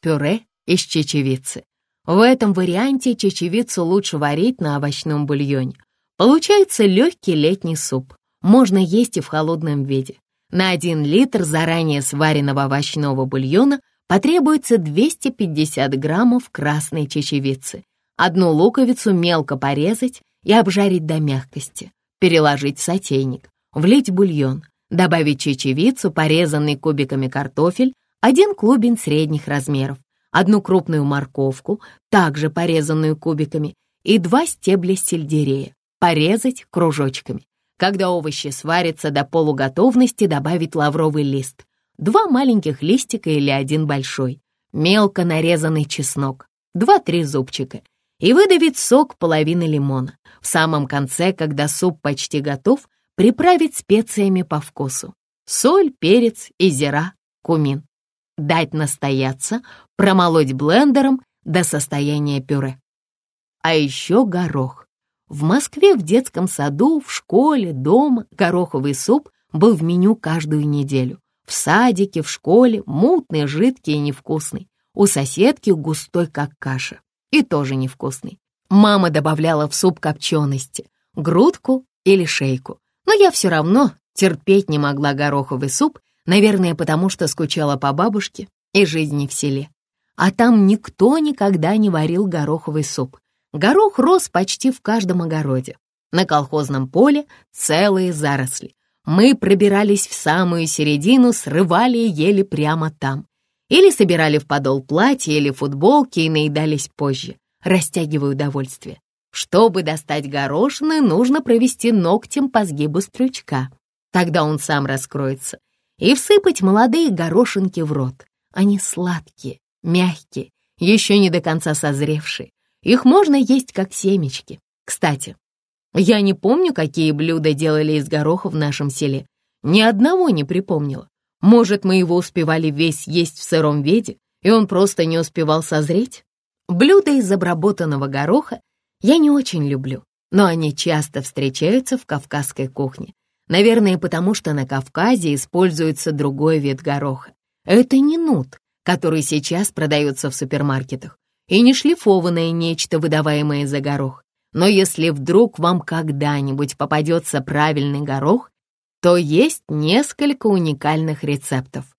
пюре из чечевицы. В этом варианте чечевицу лучше варить на овощном бульоне. Получается легкий летний суп. Можно есть и в холодном виде. На 1 литр заранее сваренного овощного бульона потребуется 250 граммов красной чечевицы. Одну луковицу мелко порезать и обжарить до мягкости. Переложить в сотейник, влить бульон, добавить чечевицу, порезанный кубиками картофель, один клубень средних размеров, одну крупную морковку, также порезанную кубиками, и два стебля сельдерея, порезать кружочками. Когда овощи сварятся до полуготовности, добавить лавровый лист, два маленьких листика или один большой, мелко нарезанный чеснок, два-три зубчика и выдавить сок половины лимона. В самом конце, когда суп почти готов, приправить специями по вкусу. Соль, перец, изера, кумин дать настояться, промолоть блендером до состояния пюре. А еще горох. В Москве в детском саду, в школе, дома гороховый суп был в меню каждую неделю. В садике, в школе мутный, жидкий и невкусный. У соседки густой, как каша. И тоже невкусный. Мама добавляла в суп копчености, грудку или шейку. Но я все равно терпеть не могла гороховый суп Наверное, потому что скучала по бабушке и жизни в селе. А там никто никогда не варил гороховый суп. Горох рос почти в каждом огороде. На колхозном поле целые заросли. Мы пробирались в самую середину, срывали и ели прямо там. Или собирали в подол платья или футболки и наедались позже, растягивая удовольствие. Чтобы достать горошины, нужно провести ногтем по сгибу стручка. Тогда он сам раскроется и всыпать молодые горошинки в рот. Они сладкие, мягкие, еще не до конца созревшие. Их можно есть как семечки. Кстати, я не помню, какие блюда делали из гороха в нашем селе. Ни одного не припомнила. Может, мы его успевали весь есть в сыром виде, и он просто не успевал созреть? Блюда из обработанного гороха я не очень люблю, но они часто встречаются в кавказской кухне. Наверное, потому что на Кавказе используется другой вид гороха. Это не нут, который сейчас продается в супермаркетах, и не шлифованное нечто, выдаваемое за горох. Но если вдруг вам когда-нибудь попадется правильный горох, то есть несколько уникальных рецептов.